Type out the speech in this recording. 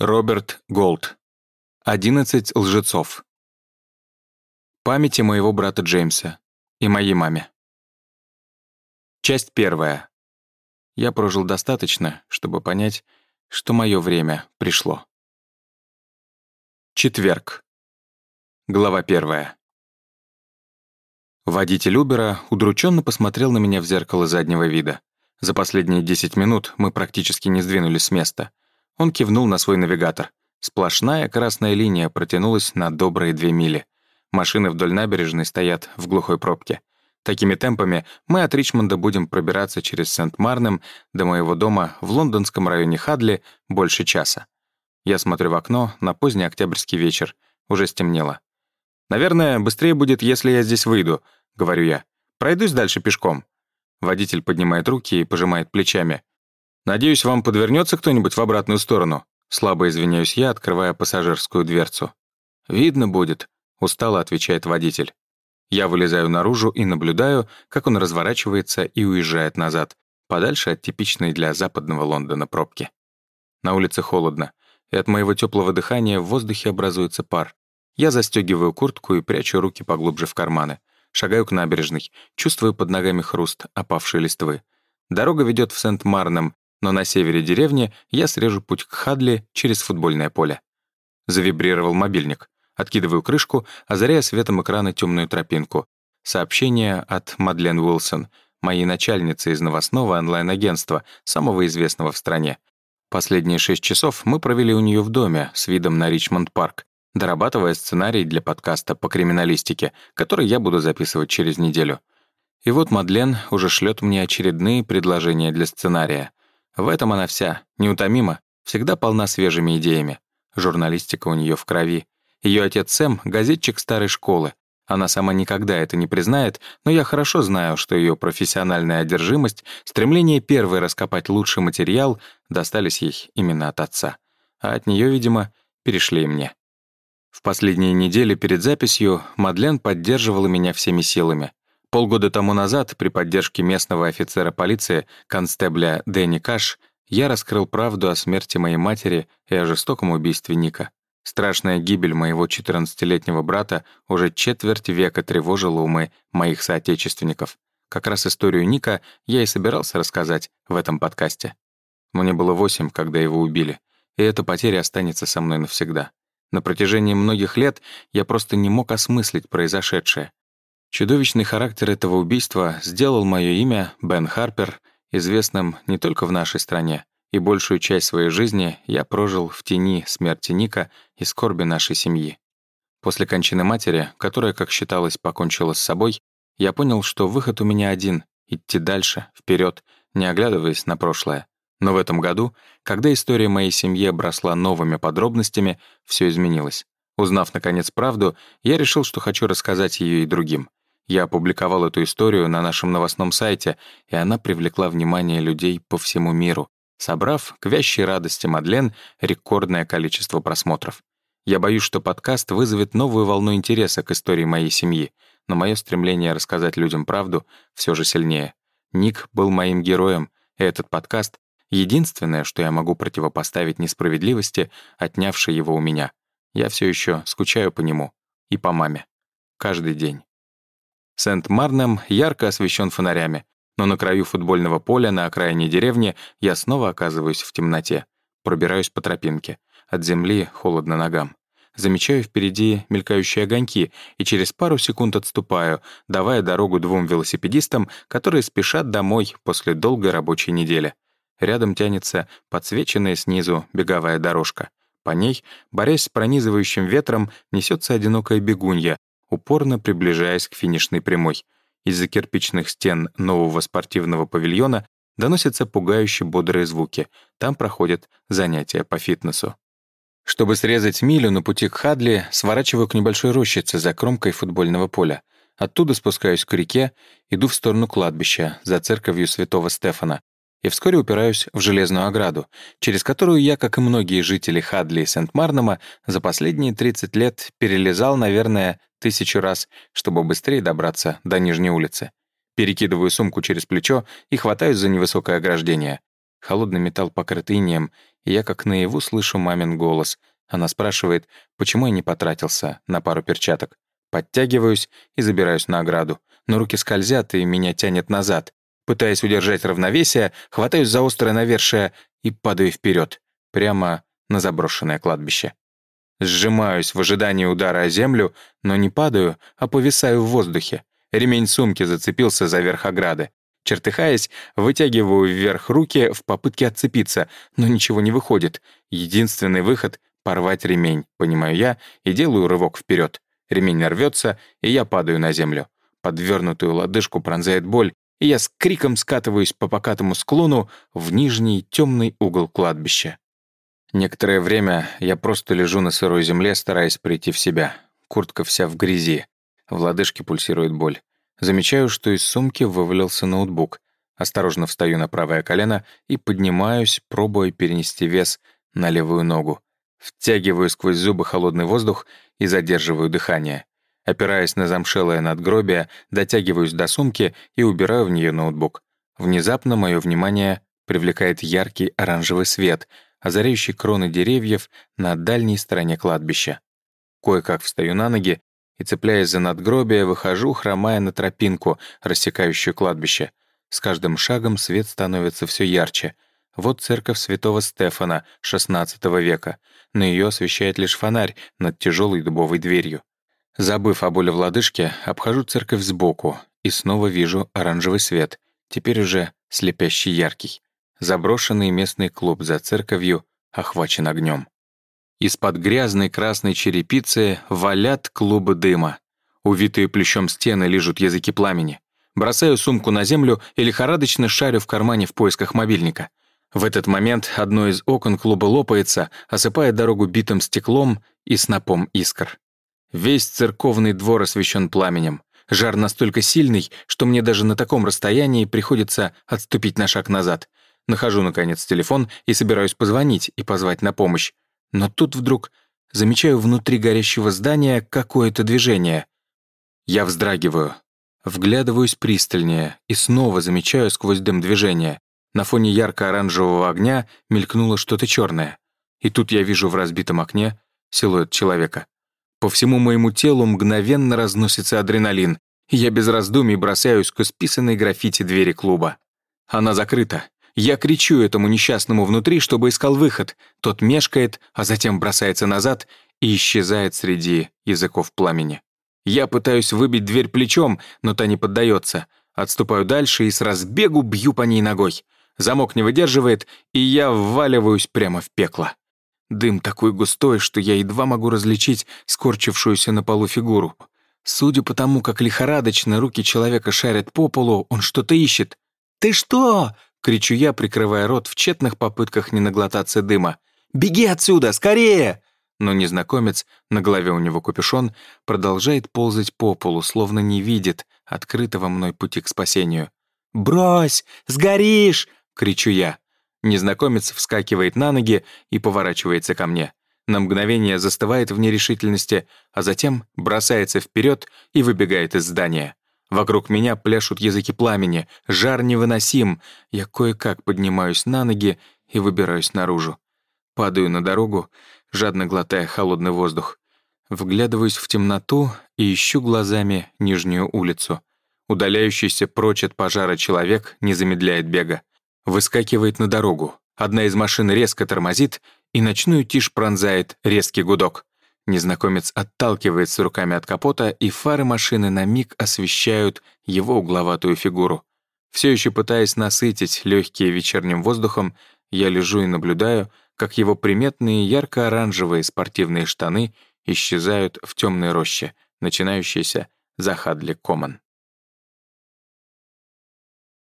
Роберт Голд. «Одиннадцать лжецов». Памяти моего брата Джеймса и моей маме. Часть первая. Я прожил достаточно, чтобы понять, что мое время пришло. Четверг. Глава первая. Водитель Убера удрученно посмотрел на меня в зеркало заднего вида. За последние 10 минут мы практически не сдвинулись с места — он кивнул на свой навигатор. Сплошная красная линия протянулась на добрые две мили. Машины вдоль набережной стоят в глухой пробке. Такими темпами мы от Ричмонда будем пробираться через Сент-Марнем до моего дома в лондонском районе Хадли больше часа. Я смотрю в окно на поздний октябрьский вечер. Уже стемнело. «Наверное, быстрее будет, если я здесь выйду», — говорю я. «Пройдусь дальше пешком». Водитель поднимает руки и пожимает плечами. «Надеюсь, вам подвернется кто-нибудь в обратную сторону?» Слабо извиняюсь я, открывая пассажирскую дверцу. «Видно будет», — устало отвечает водитель. Я вылезаю наружу и наблюдаю, как он разворачивается и уезжает назад, подальше от типичной для западного Лондона пробки. На улице холодно, и от моего теплого дыхания в воздухе образуется пар. Я застегиваю куртку и прячу руки поглубже в карманы. Шагаю к набережной, чувствую под ногами хруст опавшей листвы. Дорога ведет в Сент-Марном, но на севере деревни я срежу путь к Хадли через футбольное поле. Завибрировал мобильник. Откидываю крышку, озаряя светом экрана темную тропинку. Сообщение от Мадлен Уилсон, моей начальницы из новостного онлайн-агентства, самого известного в стране. Последние шесть часов мы провели у нее в доме с видом на Ричмонд-парк, дорабатывая сценарий для подкаста по криминалистике, который я буду записывать через неделю. И вот Мадлен уже шлет мне очередные предложения для сценария. В этом она вся, неутомима, всегда полна свежими идеями. Журналистика у нее в крови. Ее отец Сэм — газетчик старой школы. Она сама никогда это не признает, но я хорошо знаю, что ее профессиональная одержимость, стремление первой раскопать лучший материал достались ей именно от отца. А от нее, видимо, перешли и мне. В последние недели перед записью Мадлен поддерживала меня всеми силами. Полгода тому назад, при поддержке местного офицера полиции, констебля Дэнни Каш, я раскрыл правду о смерти моей матери и о жестоком убийстве Ника. Страшная гибель моего 14-летнего брата уже четверть века тревожила умы моих соотечественников. Как раз историю Ника я и собирался рассказать в этом подкасте. Мне было восемь, когда его убили, и эта потеря останется со мной навсегда. На протяжении многих лет я просто не мог осмыслить произошедшее. Чудовищный характер этого убийства сделал мое имя, Бен Харпер, известным не только в нашей стране, и большую часть своей жизни я прожил в тени смерти Ника и скорби нашей семьи. После кончины матери, которая, как считалось, покончила с собой, я понял, что выход у меня один — идти дальше, вперед, не оглядываясь на прошлое. Но в этом году, когда история моей семьи обросла новыми подробностями, все изменилось. Узнав, наконец, правду, я решил, что хочу рассказать ее и другим. Я опубликовал эту историю на нашем новостном сайте, и она привлекла внимание людей по всему миру, собрав к вящей радости Мадлен рекордное количество просмотров. Я боюсь, что подкаст вызовет новую волну интереса к истории моей семьи, но мое стремление рассказать людям правду все же сильнее. Ник был моим героем, и этот подкаст — единственное, что я могу противопоставить несправедливости, отнявшей его у меня. Я все еще скучаю по нему и по маме. Каждый день. Сент-Марнем ярко освещен фонарями, но на краю футбольного поля на окраине деревни я снова оказываюсь в темноте. Пробираюсь по тропинке. От земли холодно ногам. Замечаю впереди мелькающие огоньки и через пару секунд отступаю, давая дорогу двум велосипедистам, которые спешат домой после долгой рабочей недели. Рядом тянется подсвеченная снизу беговая дорожка. По ней, борясь с пронизывающим ветром, несется одинокая бегунья, упорно приближаясь к финишной прямой. Из-за кирпичных стен нового спортивного павильона доносятся пугающие бодрые звуки. Там проходят занятия по фитнесу. Чтобы срезать милю на пути к Хадли, сворачиваю к небольшой рощице за кромкой футбольного поля. Оттуда спускаюсь к реке, иду в сторону кладбища, за церковью святого Стефана, и вскоре упираюсь в железную ограду, через которую я, как и многие жители Хадли и Сент-Марнома, за последние 30 лет перелезал, наверное, тысячу раз, чтобы быстрее добраться до Нижней улицы. Перекидываю сумку через плечо и хватаюсь за невысокое ограждение. Холодный металл покрыт инеем, и я как наяву слышу мамин голос. Она спрашивает, почему я не потратился на пару перчаток. Подтягиваюсь и забираюсь на ограду. Но руки скользят, и меня тянет назад. Пытаясь удержать равновесие, хватаюсь за острое навершие и падаю вперед, прямо на заброшенное кладбище. Сжимаюсь в ожидании удара о землю, но не падаю, а повисаю в воздухе. Ремень сумки зацепился за верх ограды. Чертыхаясь, вытягиваю вверх руки в попытке отцепиться, но ничего не выходит. Единственный выход — порвать ремень, понимаю я, и делаю рывок вперед. Ремень рвется, и я падаю на землю. Подвернутую лодыжку пронзает боль, и я с криком скатываюсь по покатому склону в нижний темный угол кладбища. Некоторое время я просто лежу на сырой земле, стараясь прийти в себя. Куртка вся в грязи. В лодыжке пульсирует боль. Замечаю, что из сумки вывалился ноутбук. Осторожно встаю на правое колено и поднимаюсь, пробуя перенести вес на левую ногу. Втягиваю сквозь зубы холодный воздух и задерживаю дыхание. Опираясь на замшелое надгробие, дотягиваюсь до сумки и убираю в нее ноутбук. Внезапно мое внимание привлекает яркий оранжевый свет — озаряющий кроны деревьев на дальней стороне кладбища. Кое-как встаю на ноги и, цепляясь за надгробие, выхожу, хромая на тропинку, рассекающую кладбище. С каждым шагом свет становится все ярче. Вот церковь святого Стефана XVI века. На ее освещает лишь фонарь над тяжелой дубовой дверью. Забыв о боли в лодыжке, обхожу церковь сбоку и снова вижу оранжевый свет, теперь уже слепящий яркий. Заброшенный местный клуб за церковью охвачен огнем. Из-под грязной красной черепицы валят клубы дыма. Увитые плющом стены лижут языки пламени. Бросаю сумку на землю и лихорадочно шарю в кармане в поисках мобильника. В этот момент одно из окон клуба лопается, осыпая дорогу битым стеклом и снопом искр. Весь церковный двор освещен пламенем. Жар настолько сильный, что мне даже на таком расстоянии приходится отступить на шаг назад. Нахожу, наконец, телефон и собираюсь позвонить и позвать на помощь. Но тут вдруг замечаю внутри горящего здания какое-то движение. Я вздрагиваю. Вглядываюсь пристальнее и снова замечаю сквозь дым движение. На фоне ярко-оранжевого огня мелькнуло что-то черное. И тут я вижу в разбитом окне силуэт человека. По всему моему телу мгновенно разносится адреналин, и я без раздумий бросаюсь к исписанной граффити двери клуба. Она закрыта, я кричу этому несчастному внутри, чтобы искал выход. Тот мешкает, а затем бросается назад и исчезает среди языков пламени. Я пытаюсь выбить дверь плечом, но та не поддается. Отступаю дальше и с разбегу бью по ней ногой. Замок не выдерживает, и я вваливаюсь прямо в пекло. Дым такой густой, что я едва могу различить скорчившуюся на полу фигуру. Судя по тому, как лихорадочно руки человека шарят по полу, он что-то ищет. «Ты что?» — кричу я, прикрывая рот в тщетных попытках не наглотаться дыма. «Беги отсюда, скорее!» Но незнакомец, на голове у него капюшон, продолжает ползать по полу, словно не видит открытого мной пути к спасению. «Брось! Сгоришь!» — кричу я. Незнакомец вскакивает на ноги и поворачивается ко мне. На мгновение застывает в нерешительности, а затем бросается вперед и выбегает из здания. Вокруг меня пляшут языки пламени, жар невыносим. Я кое-как поднимаюсь на ноги и выбираюсь наружу. Падаю на дорогу, жадно глотая холодный воздух. Вглядываюсь в темноту и ищу глазами нижнюю улицу. Удаляющийся прочь от пожара человек не замедляет бега. Выскакивает на дорогу. Одна из машин резко тормозит, и ночную тишь пронзает резкий гудок. Незнакомец отталкивается руками от капота, и фары машины на миг освещают его угловатую фигуру. Все еще пытаясь насытить легкие вечерним воздухом, я лежу и наблюдаю, как его приметные ярко-оранжевые спортивные штаны исчезают в темной роще, начинающейся за Хадли Коман.